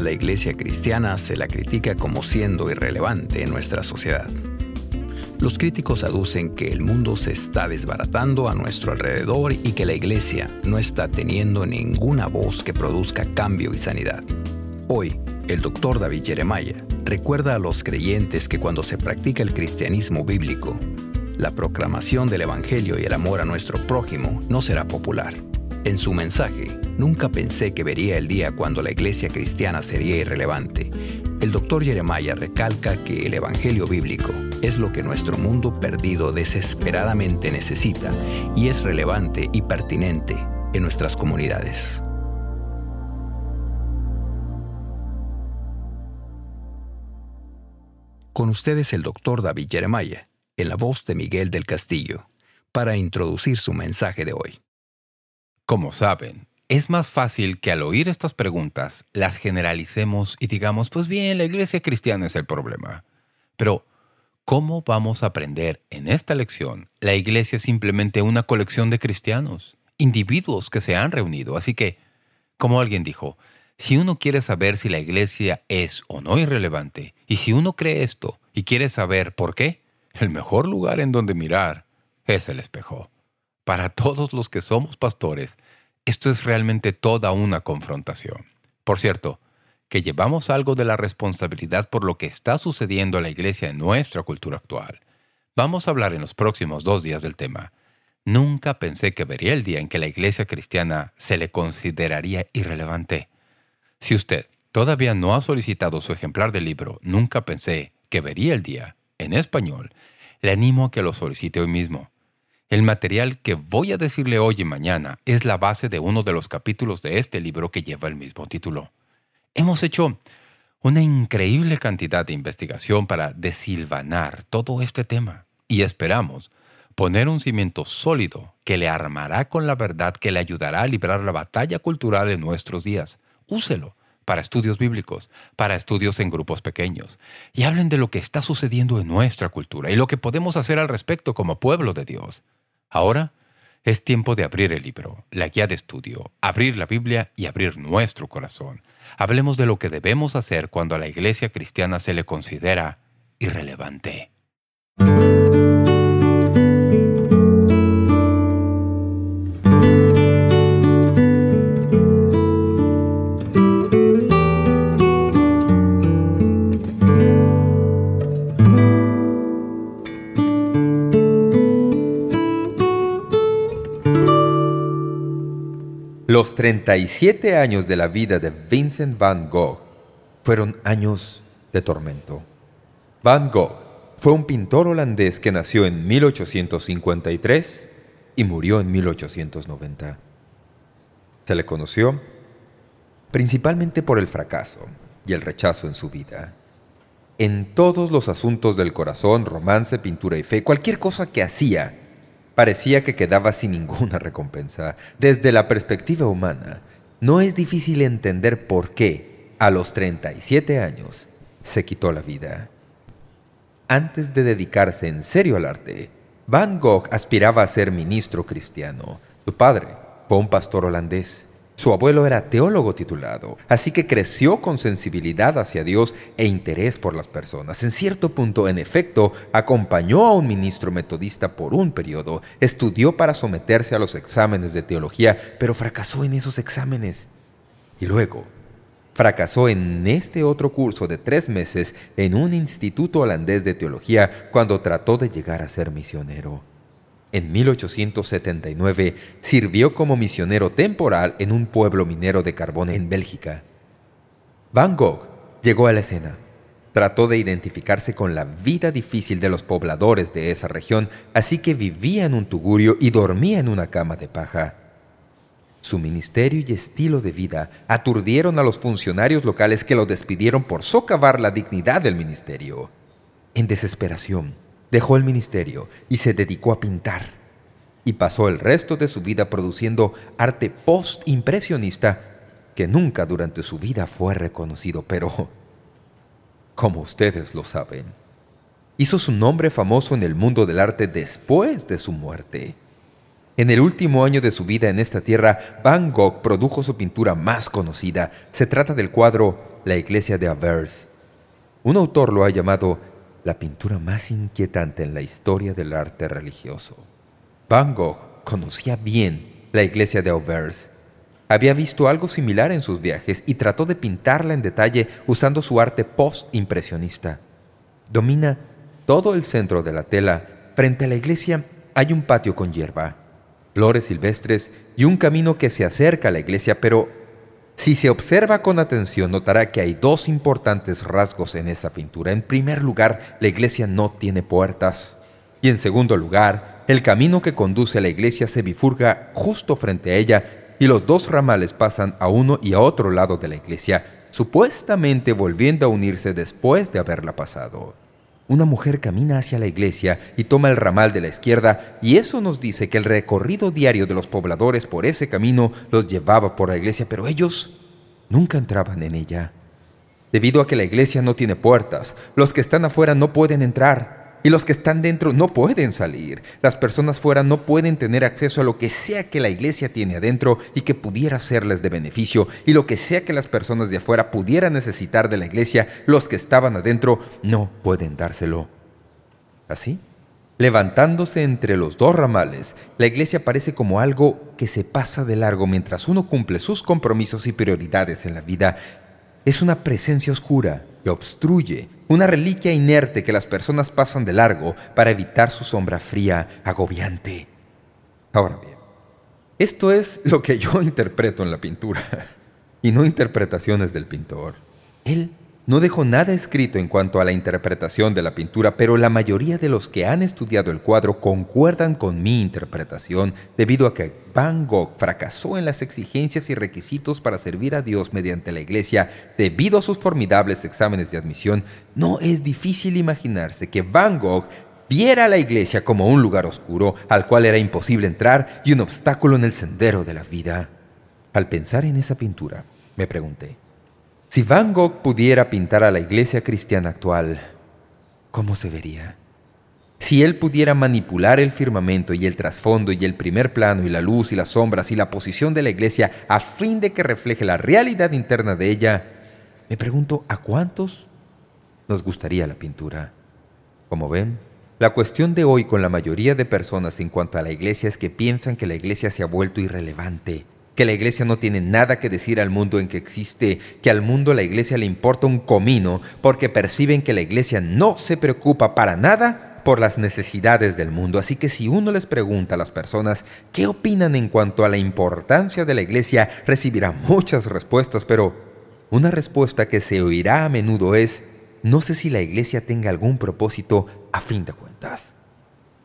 la iglesia cristiana se la critica como siendo irrelevante en nuestra sociedad. Los críticos aducen que el mundo se está desbaratando a nuestro alrededor y que la iglesia no está teniendo ninguna voz que produzca cambio y sanidad. Hoy, el doctor David Jeremiah recuerda a los creyentes que cuando se practica el cristianismo bíblico, la proclamación del Evangelio y el amor a nuestro prójimo no será popular. En su mensaje, nunca pensé que vería el día cuando la iglesia cristiana sería irrelevante. El doctor Jeremiah recalca que el Evangelio bíblico es lo que nuestro mundo perdido desesperadamente necesita y es relevante y pertinente en nuestras comunidades. Con ustedes el doctor David Jeremiah, en la voz de Miguel del Castillo, para introducir su mensaje de hoy. Como saben, es más fácil que al oír estas preguntas las generalicemos y digamos, pues bien, la iglesia cristiana es el problema. Pero, ¿cómo vamos a aprender en esta lección? La iglesia es simplemente una colección de cristianos, individuos que se han reunido. Así que, como alguien dijo, si uno quiere saber si la iglesia es o no irrelevante, y si uno cree esto y quiere saber por qué, el mejor lugar en donde mirar es el espejo. Para todos los que somos pastores, esto es realmente toda una confrontación. Por cierto, que llevamos algo de la responsabilidad por lo que está sucediendo a la Iglesia en nuestra cultura actual. Vamos a hablar en los próximos dos días del tema. Nunca pensé que vería el día en que la Iglesia cristiana se le consideraría irrelevante. Si usted todavía no ha solicitado su ejemplar del libro Nunca pensé que vería el día, en español, le animo a que lo solicite hoy mismo. El material que voy a decirle hoy y mañana es la base de uno de los capítulos de este libro que lleva el mismo título. Hemos hecho una increíble cantidad de investigación para desilvanar todo este tema y esperamos poner un cimiento sólido que le armará con la verdad que le ayudará a librar la batalla cultural en nuestros días. Úselo para estudios bíblicos, para estudios en grupos pequeños, y hablen de lo que está sucediendo en nuestra cultura y lo que podemos hacer al respecto como pueblo de Dios. Ahora es tiempo de abrir el libro, la guía de estudio, abrir la Biblia y abrir nuestro corazón. Hablemos de lo que debemos hacer cuando a la iglesia cristiana se le considera irrelevante. Los 37 años de la vida de Vincent van Gogh fueron años de tormento. Van Gogh fue un pintor holandés que nació en 1853 y murió en 1890. Se le conoció principalmente por el fracaso y el rechazo en su vida. En todos los asuntos del corazón, romance, pintura y fe, cualquier cosa que hacía parecía que quedaba sin ninguna recompensa. Desde la perspectiva humana, no es difícil entender por qué, a los 37 años, se quitó la vida. Antes de dedicarse en serio al arte, Van Gogh aspiraba a ser ministro cristiano. Su padre fue un pastor holandés. Su abuelo era teólogo titulado, así que creció con sensibilidad hacia Dios e interés por las personas. En cierto punto, en efecto, acompañó a un ministro metodista por un periodo, estudió para someterse a los exámenes de teología, pero fracasó en esos exámenes. Y luego, fracasó en este otro curso de tres meses en un instituto holandés de teología cuando trató de llegar a ser misionero. En 1879 sirvió como misionero temporal en un pueblo minero de carbón en Bélgica. Van Gogh llegó a la escena. Trató de identificarse con la vida difícil de los pobladores de esa región, así que vivía en un tugurio y dormía en una cama de paja. Su ministerio y estilo de vida aturdieron a los funcionarios locales que lo despidieron por socavar la dignidad del ministerio. En desesperación, Dejó el ministerio y se dedicó a pintar. Y pasó el resto de su vida produciendo arte post-impresionista que nunca durante su vida fue reconocido, pero, como ustedes lo saben, hizo su nombre famoso en el mundo del arte después de su muerte. En el último año de su vida en esta tierra, Van Gogh produjo su pintura más conocida. Se trata del cuadro la iglesia de Avers. Un autor lo ha llamado la pintura más inquietante en la historia del arte religioso. Van Gogh conocía bien la iglesia de Auvers. Había visto algo similar en sus viajes y trató de pintarla en detalle usando su arte post-impresionista. Domina todo el centro de la tela. Frente a la iglesia hay un patio con hierba, flores silvestres y un camino que se acerca a la iglesia, pero si se observa con atención notará que hay dos importantes rasgos en esa pintura. En primer lugar, la iglesia no tiene puertas. Y en segundo lugar, el camino que conduce a la iglesia se bifurca justo frente a ella y los dos ramales pasan a uno y a otro lado de la iglesia, supuestamente volviendo a unirse después de haberla pasado. Una mujer camina hacia la iglesia y toma el ramal de la izquierda y eso nos dice que el recorrido diario de los pobladores por ese camino los llevaba por la iglesia, pero ellos nunca entraban en ella. Debido a que la iglesia no tiene puertas, los que están afuera no pueden entrar. Y los que están dentro no pueden salir. Las personas fuera no pueden tener acceso a lo que sea que la iglesia tiene adentro y que pudiera serles de beneficio. Y lo que sea que las personas de afuera pudieran necesitar de la iglesia, los que estaban adentro no pueden dárselo. Así, levantándose entre los dos ramales, la iglesia parece como algo que se pasa de largo mientras uno cumple sus compromisos y prioridades en la vida. Es una presencia oscura que obstruye una reliquia inerte que las personas pasan de largo para evitar su sombra fría, agobiante. Ahora bien, esto es lo que yo interpreto en la pintura, y no interpretaciones del pintor. Él no dejó nada escrito en cuanto a la interpretación de la pintura, pero la mayoría de los que han estudiado el cuadro concuerdan con mi interpretación debido a que Van Gogh fracasó en las exigencias y requisitos para servir a Dios mediante la iglesia debido a sus formidables exámenes de admisión. No es difícil imaginarse que Van Gogh viera a la iglesia como un lugar oscuro al cual era imposible entrar y un obstáculo en el sendero de la vida. Al pensar en esa pintura, me pregunté, si Van Gogh pudiera pintar a la iglesia cristiana actual, ¿cómo se vería? Si él pudiera manipular el firmamento y el trasfondo y el primer plano y la luz y las sombras y la posición de la iglesia a fin de que refleje la realidad interna de ella, me pregunto, ¿a cuántos nos gustaría la pintura? Como ven, la cuestión de hoy con la mayoría de personas en cuanto a la iglesia es que piensan que la iglesia se ha vuelto irrelevante, que la iglesia no tiene nada que decir al mundo en que existe, que al mundo la iglesia le importa un comino porque perciben que la iglesia no se preocupa para nada por las necesidades del mundo. Así que si uno les pregunta a las personas qué opinan en cuanto a la importancia de la iglesia, recibirá muchas respuestas, pero una respuesta que se oirá a menudo es no sé si la iglesia tenga algún propósito a fin de cuentas.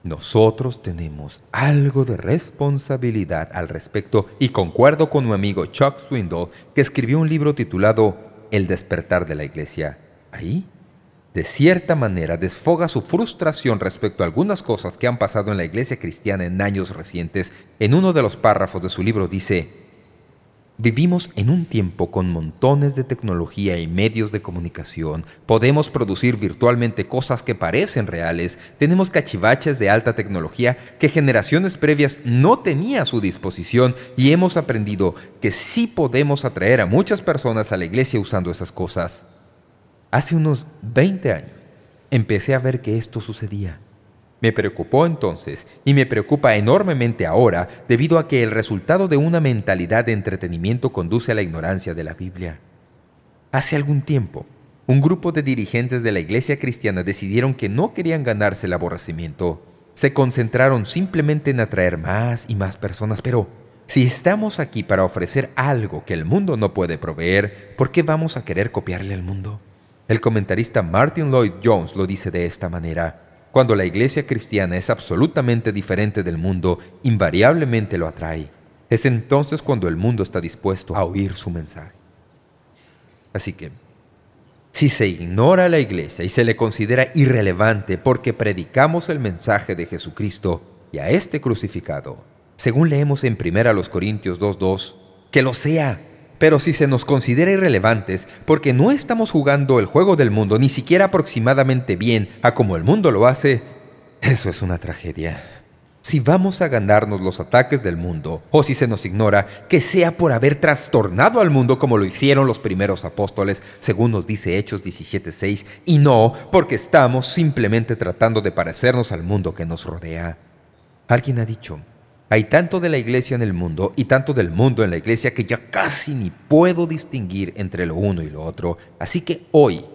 Nosotros tenemos algo de responsabilidad al respecto y concuerdo con mi amigo Chuck Swindoll que escribió un libro titulado El despertar de la iglesia. Ahí, de cierta manera, desfoga su frustración respecto a algunas cosas que han pasado en la iglesia cristiana en años recientes. En uno de los párrafos de su libro dice Vivimos en un tiempo con montones de tecnología y medios de comunicación. Podemos producir virtualmente cosas que parecen reales. Tenemos cachivaches de alta tecnología que generaciones previas no tenían a su disposición y hemos aprendido que sí podemos atraer a muchas personas a la iglesia usando esas cosas. Hace unos 20 años empecé a ver que esto sucedía. Me preocupó entonces y me preocupa enormemente ahora debido a que el resultado de una mentalidad de entretenimiento conduce a la ignorancia de la Biblia. Hace algún tiempo, un grupo de dirigentes de la iglesia cristiana decidieron que no querían ganarse el aborrecimiento. Se concentraron simplemente en atraer más y más personas, pero si estamos aquí para ofrecer algo que el mundo no puede proveer, ¿por qué vamos a querer copiarle al mundo? El comentarista Martin Lloyd Jones lo dice de esta manera. Cuando la iglesia cristiana es absolutamente diferente del mundo, invariablemente lo atrae. Es entonces cuando el mundo está dispuesto a oír su mensaje. Así que, si se ignora a la iglesia y se le considera irrelevante porque predicamos el mensaje de Jesucristo y a este crucificado, según leemos en 1 Corintios 2.2, que lo sea, pero si se nos considera irrelevantes porque no estamos jugando el juego del mundo ni siquiera aproximadamente bien a como el mundo lo hace, eso es una tragedia. Si vamos a ganarnos los ataques del mundo, o si se nos ignora, que sea por haber trastornado al mundo como lo hicieron los primeros apóstoles, según nos dice Hechos 17.6, y no porque estamos simplemente tratando de parecernos al mundo que nos rodea. Alguien ha dicho, hay tanto de la iglesia en el mundo y tanto del mundo en la iglesia que ya casi ni puedo distinguir entre lo uno y lo otro. Así que hoy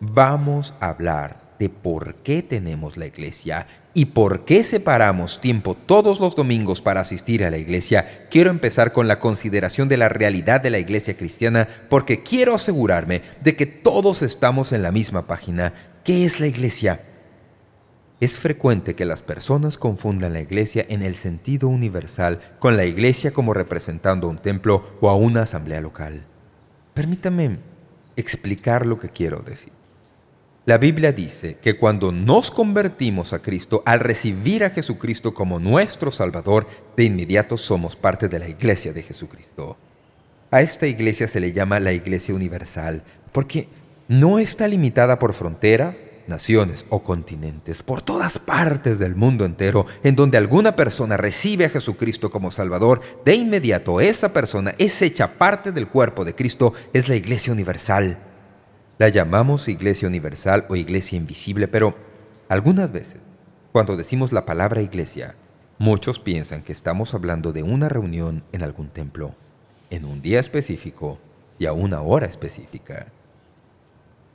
vamos a hablar de por qué tenemos la iglesia y por qué separamos tiempo todos los domingos para asistir a la iglesia, quiero empezar con la consideración de la realidad de la iglesia cristiana porque quiero asegurarme de que todos estamos en la misma página. ¿Qué es la iglesia? Es frecuente que las personas confundan la iglesia en el sentido universal con la iglesia como representando un templo o a una asamblea local. Permítame explicar lo que quiero decir. La Biblia dice que cuando nos convertimos a Cristo, al recibir a Jesucristo como nuestro Salvador, de inmediato somos parte de la Iglesia de Jesucristo. A esta iglesia se le llama la Iglesia Universal, porque no está limitada por fronteras, naciones o continentes, por todas partes del mundo entero, en donde alguna persona recibe a Jesucristo como Salvador, de inmediato esa persona es hecha parte del cuerpo de Cristo, es la Iglesia Universal. La llamamos Iglesia Universal o Iglesia Invisible, pero algunas veces, cuando decimos la palabra iglesia, muchos piensan que estamos hablando de una reunión en algún templo, en un día específico y a una hora específica.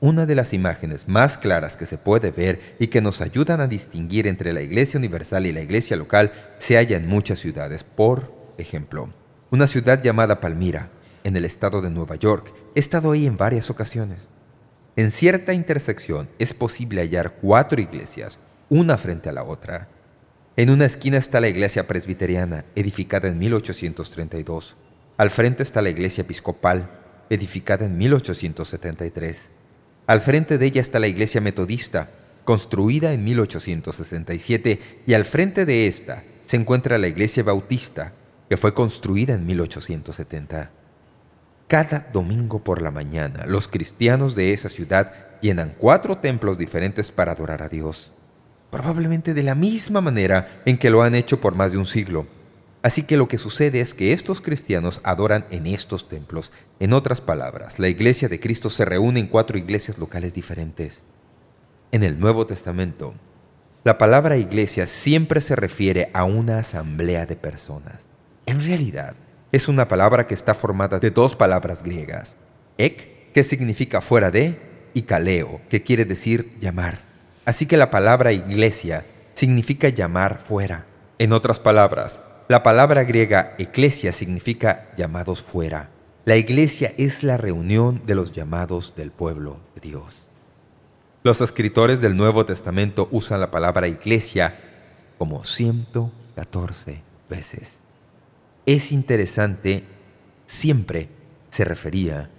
Una de las imágenes más claras que se puede ver y que nos ayudan a distinguir entre la Iglesia Universal y la Iglesia local se halla en muchas ciudades. Por ejemplo, una ciudad llamada Palmira, en el estado de Nueva York. He estado ahí en varias ocasiones. En cierta intersección es posible hallar cuatro iglesias, una frente a la otra. En una esquina está la iglesia presbiteriana, edificada en 1832. Al frente está la iglesia episcopal, edificada en 1873. Al frente de ella está la iglesia metodista, construida en 1867, y al frente de esta se encuentra la iglesia bautista, que fue construida en 1870. Cada domingo por la mañana, los cristianos de esa ciudad llenan cuatro templos diferentes para adorar a Dios, probablemente de la misma manera en que lo han hecho por más de un siglo. Así que lo que sucede es que estos cristianos adoran en estos templos. En otras palabras, la iglesia de Cristo se reúne en cuatro iglesias locales diferentes. En el Nuevo Testamento, la palabra iglesia siempre se refiere a una asamblea de personas. En realidad, es una palabra que está formada de dos palabras griegas. Ek, que significa fuera de, y kaleo, que quiere decir llamar. Así que la palabra iglesia significa llamar fuera. En otras palabras, la palabra griega eclesia significa llamados fuera. La iglesia es la reunión de los llamados del pueblo de Dios. Los escritores del Nuevo Testamento usan la palabra iglesia como 114 veces es interesante, siempre se refería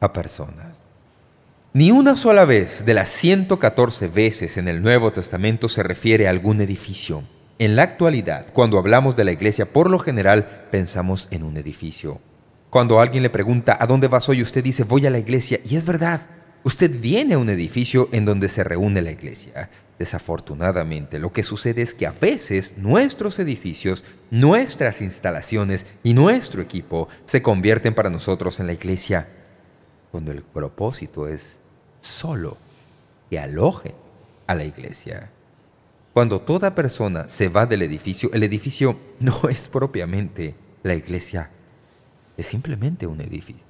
a personas. Ni una sola vez de las 114 veces en el Nuevo Testamento se refiere a algún edificio. En la actualidad, cuando hablamos de la iglesia, por lo general pensamos en un edificio. Cuando alguien le pregunta ¿a dónde vas hoy? usted dice voy a la iglesia. Y es verdad, usted viene a un edificio en donde se reúne la iglesia. Desafortunadamente, lo que sucede es que a veces nuestros edificios, nuestras instalaciones y nuestro equipo se convierten para nosotros en la iglesia, cuando el propósito es solo que alojen a la iglesia. Cuando toda persona se va del edificio, el edificio no es propiamente la iglesia, es simplemente un edificio.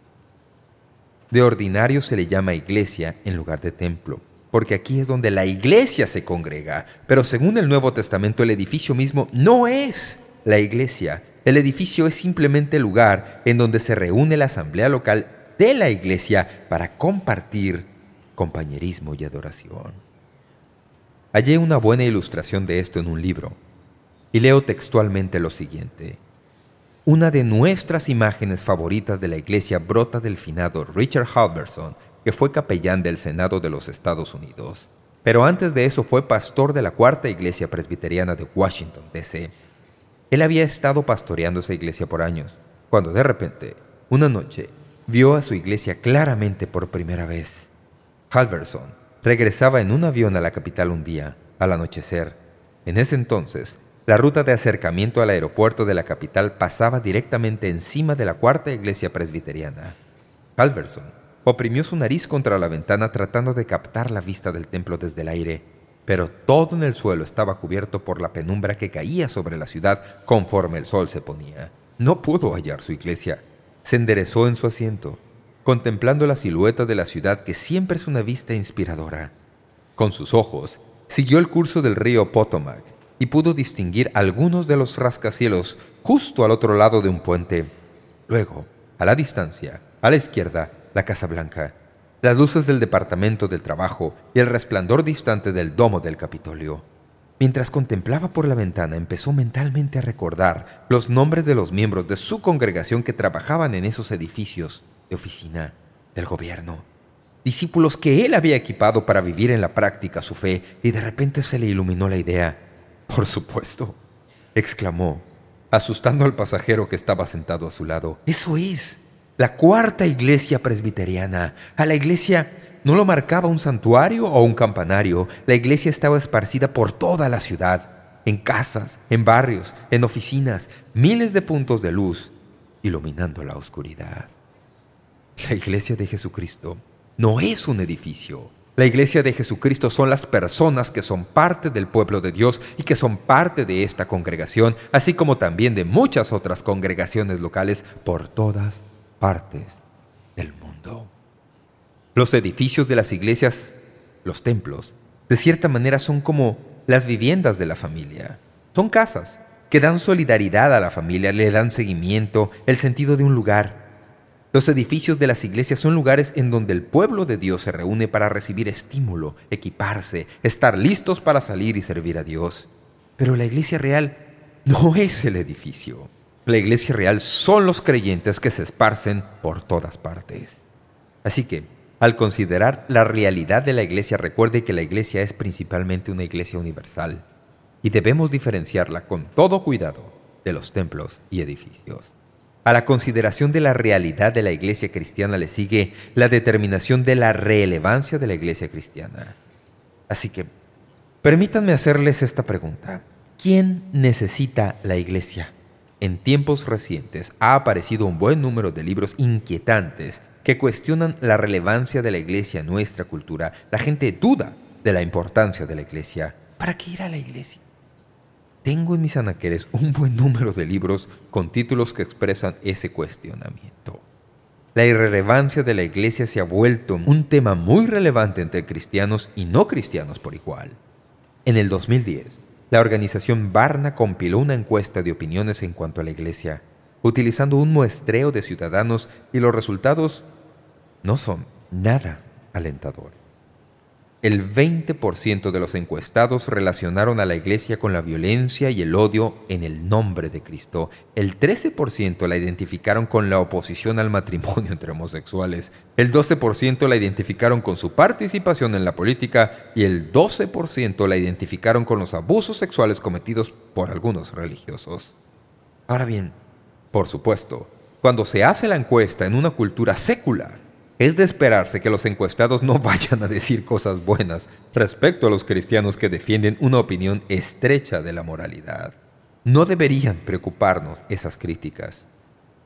De ordinario se le llama iglesia en lugar de templo porque aquí es donde la iglesia se congrega. Pero según el Nuevo Testamento, el edificio mismo no es la iglesia. El edificio es simplemente el lugar en donde se reúne la asamblea local de la iglesia para compartir compañerismo y adoración. Hallé una buena ilustración de esto en un libro, y leo textualmente lo siguiente. Una de nuestras imágenes favoritas de la iglesia brota del finado Richard Halverson, que fue capellán del Senado de los Estados Unidos. Pero antes de eso fue pastor de la Cuarta Iglesia Presbiteriana de Washington, D.C. Él había estado pastoreando esa iglesia por años, cuando de repente, una noche, vio a su iglesia claramente por primera vez. Halverson regresaba en un avión a la capital un día, al anochecer. En ese entonces, la ruta de acercamiento al aeropuerto de la capital pasaba directamente encima de la cuarta iglesia presbiteriana. Halverson oprimió su nariz contra la ventana tratando de captar la vista del templo desde el aire, pero todo en el suelo estaba cubierto por la penumbra que caía sobre la ciudad conforme el sol se ponía. No pudo hallar su iglesia. Se enderezó en su asiento, contemplando la silueta de la ciudad que siempre es una vista inspiradora. Con sus ojos, siguió el curso del río Potomac y pudo distinguir algunos de los rascacielos justo al otro lado de un puente. Luego, a la distancia, a la izquierda, la Casa Blanca, las luces del Departamento del Trabajo y el resplandor distante del domo del Capitolio. Mientras contemplaba por la ventana, empezó mentalmente a recordar los nombres de los miembros de su congregación que trabajaban en esos edificios de oficina del gobierno. Discípulos que él había equipado para vivir en la práctica su fe, y de repente se le iluminó la idea. «Por supuesto», exclamó, asustando al pasajero que estaba sentado a su lado. «¡Eso es! La cuarta iglesia presbiteriana. A la iglesia no lo marcaba un santuario o un campanario. La iglesia estaba esparcida por toda la ciudad, en casas, en barrios, en oficinas, miles de puntos de luz, iluminando la oscuridad. La iglesia de Jesucristo no es un edificio. La iglesia de Jesucristo son las personas que son parte del pueblo de Dios y que son parte de esta congregación, así como también de muchas otras congregaciones locales por todas partes del mundo. Los edificios de las iglesias, los templos, de cierta manera son como las viviendas de la familia. Son casas que dan solidaridad a la familia, le dan seguimiento, el sentido de un lugar. Los edificios de las iglesias son lugares en donde el pueblo de Dios se reúne para recibir estímulo, equiparse, estar listos para salir y servir a Dios. Pero la iglesia real no es el edificio. La iglesia real son los creyentes que se esparcen por todas partes. Así que, al considerar la realidad de la iglesia, recuerde que la iglesia es principalmente una iglesia universal y debemos diferenciarla con todo cuidado de los templos y edificios. A la consideración de la realidad de la iglesia cristiana le sigue la determinación de la relevancia de la iglesia cristiana. Así que, permítanme hacerles esta pregunta. ¿Quién necesita la iglesia? En tiempos recientes ha aparecido un buen número de libros inquietantes que cuestionan la relevancia de la iglesia en nuestra cultura. La gente duda de la importancia de la iglesia. ¿Para qué ir a la iglesia? Tengo en mis anaqueles un buen número de libros con títulos que expresan ese cuestionamiento. La irrelevancia de la iglesia se ha vuelto un tema muy relevante entre cristianos y no cristianos por igual. En el 2010, la organización Barna compiló una encuesta de opiniones en cuanto a la iglesia, utilizando un muestreo de ciudadanos y los resultados no son nada alentadores. El 20% de los encuestados relacionaron a la Iglesia con la violencia y el odio en el nombre de Cristo. El 13% la identificaron con la oposición al matrimonio entre homosexuales. El 12% la identificaron con su participación en la política y el 12% la identificaron con los abusos sexuales cometidos por algunos religiosos. Ahora bien, por supuesto, cuando se hace la encuesta en una cultura secular, es de esperarse que los encuestados no vayan a decir cosas buenas respecto a los cristianos que defienden una opinión estrecha de la moralidad. No deberían preocuparnos esas críticas.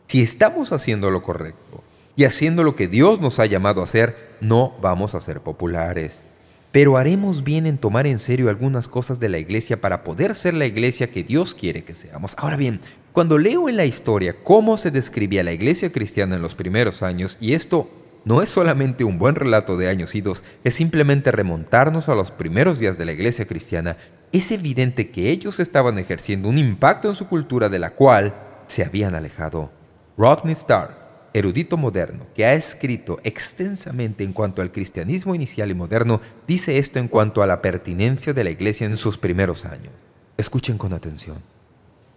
Si estamos haciendo lo correcto y haciendo lo que Dios nos ha llamado a hacer, no vamos a ser populares. Pero haremos bien en tomar en serio algunas cosas de la iglesia para poder ser la iglesia que Dios quiere que seamos. Ahora bien, cuando leo en la historia cómo se describía la iglesia cristiana en los primeros años, y esto no es solamente un buen relato de años idos, es simplemente remontarnos a los primeros días de la iglesia cristiana, es evidente que ellos estaban ejerciendo un impacto en su cultura de la cual se habían alejado. Rodney Starr, erudito moderno, que ha escrito extensamente en cuanto al cristianismo inicial y moderno, dice esto en cuanto a la pertinencia de la iglesia en sus primeros años. Escuchen con atención.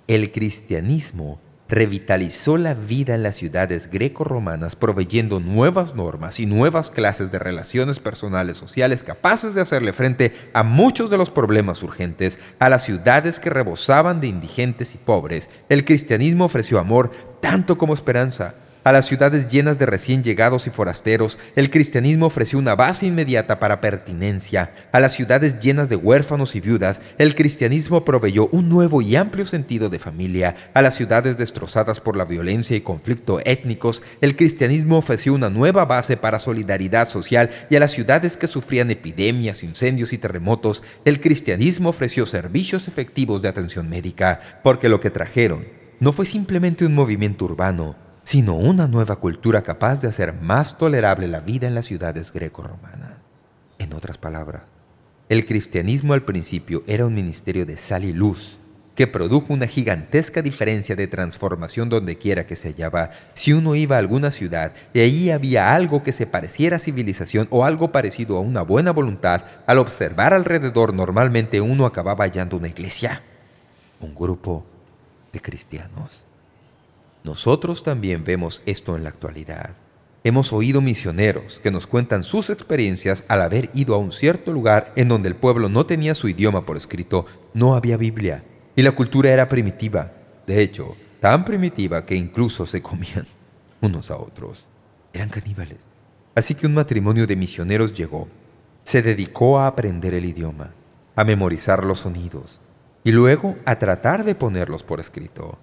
El cristianismo revitalizó la vida en las ciudades greco-romanas proveyendo nuevas normas y nuevas clases de relaciones personales sociales capaces de hacerle frente a muchos de los problemas urgentes a las ciudades que rebosaban de indigentes y pobres. El cristianismo ofreció amor tanto como esperanza A las ciudades llenas de recién llegados y forasteros, el cristianismo ofreció una base inmediata para pertinencia. A las ciudades llenas de huérfanos y viudas, el cristianismo proveyó un nuevo y amplio sentido de familia. A las ciudades destrozadas por la violencia y conflicto étnicos, el cristianismo ofreció una nueva base para solidaridad social y a las ciudades que sufrían epidemias, incendios y terremotos, el cristianismo ofreció servicios efectivos de atención médica, porque lo que trajeron no fue simplemente un movimiento urbano, sino una nueva cultura capaz de hacer más tolerable la vida en las ciudades greco-romanas. En otras palabras, el cristianismo al principio era un ministerio de sal y luz, que produjo una gigantesca diferencia de transformación donde quiera que se hallaba. Si uno iba a alguna ciudad y allí había algo que se pareciera a civilización o algo parecido a una buena voluntad, al observar alrededor normalmente uno acababa hallando una iglesia, un grupo de cristianos. Nosotros también vemos esto en la actualidad. Hemos oído misioneros que nos cuentan sus experiencias al haber ido a un cierto lugar en donde el pueblo no tenía su idioma por escrito, no había Biblia, y la cultura era primitiva. De hecho, tan primitiva que incluso se comían unos a otros. Eran caníbales. Así que un matrimonio de misioneros llegó. Se dedicó a aprender el idioma, a memorizar los sonidos y luego a tratar de ponerlos por escrito.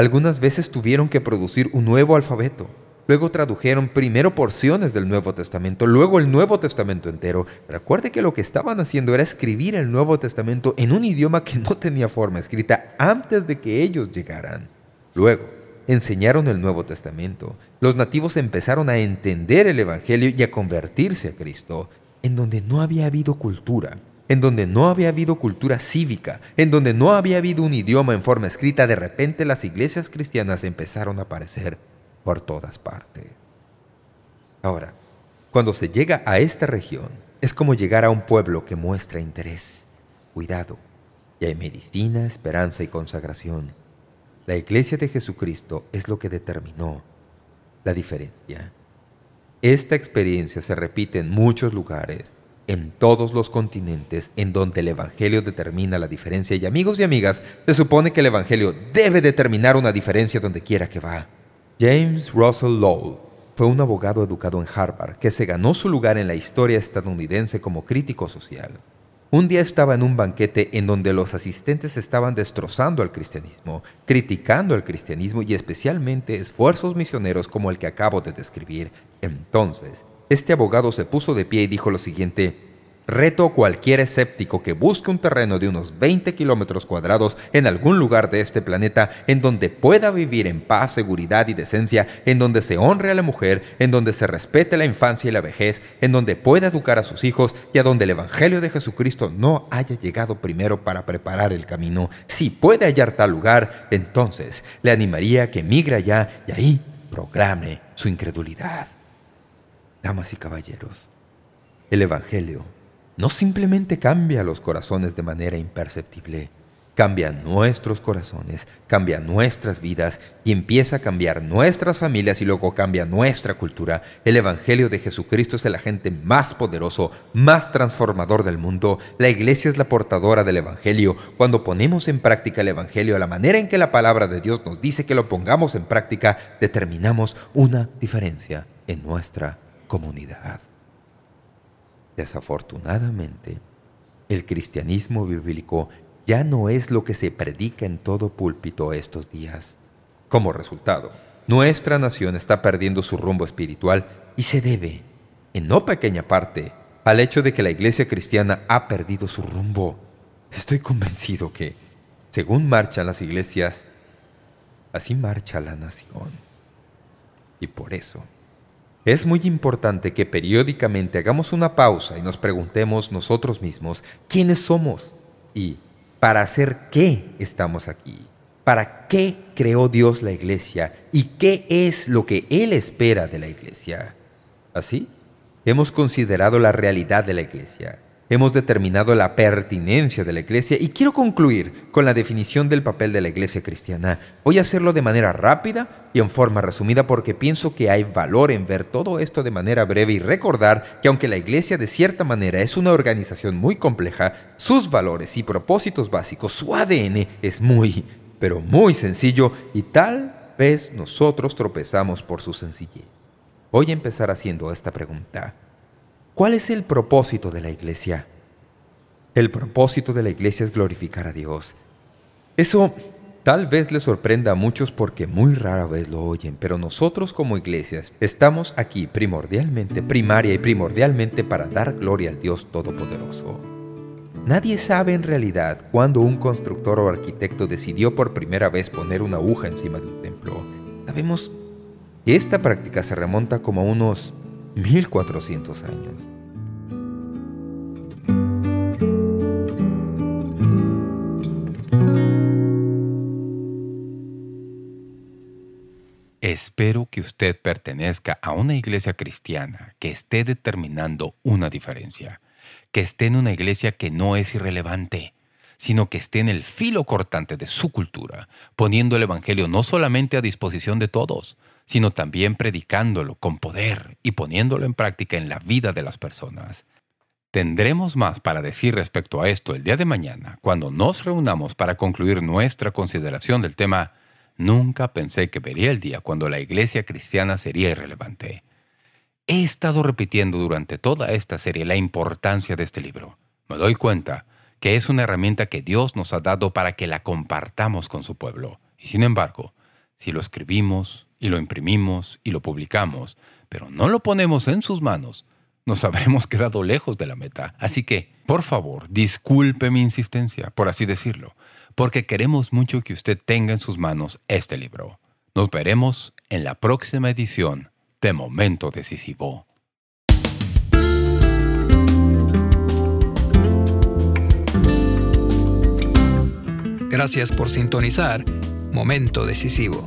Algunas veces tuvieron que producir un nuevo alfabeto, Luego tradujeron primero porciones del Nuevo Testamento, luego el Nuevo Testamento entero. Recuerde que lo que estaban haciendo era escribir el Nuevo Testamento en un idioma que no tenía forma escrita antes de que ellos llegaran. Luego, enseñaron el Nuevo Testamento. Los nativos empezaron a entender el Evangelio y a convertirse a Cristo, en donde no había habido cultura, en donde no había habido cultura cívica, en donde no había habido un idioma en forma escrita, de repente las iglesias cristianas empezaron a aparecer por todas partes. Ahora, cuando se llega a esta región, es como llegar a un pueblo que muestra interés, cuidado, y hay medicina, esperanza y consagración. La Iglesia de Jesucristo es lo que determinó la diferencia. Esta experiencia se repite en muchos lugares, en todos los continentes en donde el Evangelio determina la diferencia. Y amigos y amigas, se supone que el Evangelio debe determinar una diferencia donde quiera que va. James Russell Lowell fue un abogado educado en Harvard que se ganó su lugar en la historia estadounidense como crítico social. Un día estaba en un banquete en donde los asistentes estaban destrozando al cristianismo, criticando al cristianismo y especialmente esfuerzos misioneros como el que acabo de describir. Entonces, este abogado se puso de pie y dijo lo siguiente, Reto a cualquier escéptico que busque un terreno de unos 20 kilómetros cuadrados en algún lugar de este planeta en donde pueda vivir en paz, seguridad y decencia, en donde se honre a la mujer, en donde se respete la infancia y la vejez, en donde pueda educar a sus hijos y a donde el Evangelio de Jesucristo no haya llegado primero para preparar el camino. Si puede hallar tal lugar, entonces le animaría a que migre allá y ahí proclame su incredulidad. Damas y caballeros, el Evangelio no simplemente cambia los corazones de manera imperceptible, cambia nuestros corazones, cambia nuestras vidas y empieza a cambiar nuestras familias y luego cambia nuestra cultura. El Evangelio de Jesucristo es el agente más poderoso, más transformador del mundo. La Iglesia es la portadora del Evangelio. Cuando ponemos en práctica el Evangelio, la manera en que la palabra de Dios nos dice que lo pongamos en práctica, determinamos una diferencia en nuestra comunidad. Desafortunadamente, el cristianismo bíblico ya no es lo que se predica en todo púlpito estos días. Como resultado, nuestra nación está perdiendo su rumbo espiritual y se debe, en no pequeña parte, al hecho de que la iglesia cristiana ha perdido su rumbo. Estoy convencido que, según marchan las iglesias, así marcha la nación. Y por eso, es muy importante que periódicamente hagamos una pausa y nos preguntemos nosotros mismos quiénes somos y para hacer qué estamos aquí. ¿Para qué creó Dios la iglesia? ¿Y qué es lo que Él espera de la iglesia? Así, hemos considerado la realidad de la iglesia hemos determinado la pertinencia de la Iglesia y quiero concluir con la definición del papel de la Iglesia cristiana. Voy a hacerlo de manera rápida y en forma resumida porque pienso que hay valor en ver todo esto de manera breve y recordar que aunque la Iglesia de cierta manera es una organización muy compleja, sus valores y propósitos básicos, su ADN es muy, pero muy sencillo y tal vez nosotros tropezamos por su sencillez. Voy a empezar haciendo esta pregunta. ¿Cuál es el propósito de la iglesia? El propósito de la iglesia es glorificar a Dios. Eso tal vez le sorprenda a muchos porque muy rara vez lo oyen, pero nosotros como iglesias estamos aquí primordialmente, primaria y primordialmente para dar gloria al Dios Todopoderoso. Nadie sabe en realidad cuándo un constructor o arquitecto decidió por primera vez poner una aguja encima de un templo. Sabemos que esta práctica se remonta como unos 1400 años. Espero que usted pertenezca a una iglesia cristiana que esté determinando una diferencia, que esté en una iglesia que no es irrelevante, sino que esté en el filo cortante de su cultura, poniendo el Evangelio no solamente a disposición de todos, sino también predicándolo con poder y poniéndolo en práctica en la vida de las personas. Tendremos más para decir respecto a esto el día de mañana, cuando nos reunamos para concluir nuestra consideración del tema Nunca pensé que vería el día cuando la iglesia cristiana sería irrelevante. He estado repitiendo durante toda esta serie la importancia de este libro. Me doy cuenta que es una herramienta que Dios nos ha dado para que la compartamos con su pueblo. Y sin embargo, si lo escribimos y lo imprimimos y lo publicamos, pero no lo ponemos en sus manos, nos habremos quedado lejos de la meta. Así que, por favor, disculpe mi insistencia, por así decirlo porque queremos mucho que usted tenga en sus manos este libro. Nos veremos en la próxima edición de Momento Decisivo. Gracias por sintonizar Momento Decisivo.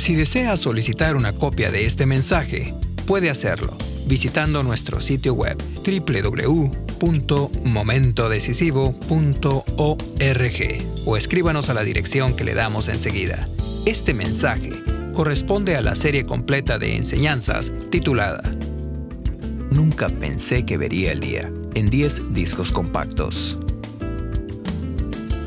Si desea solicitar una copia de este mensaje, puede hacerlo visitando nuestro sitio web www.momentodecisivo.org o escríbanos a la dirección que le damos enseguida. Este mensaje corresponde a la serie completa de enseñanzas titulada Nunca pensé que vería el día en 10 discos compactos.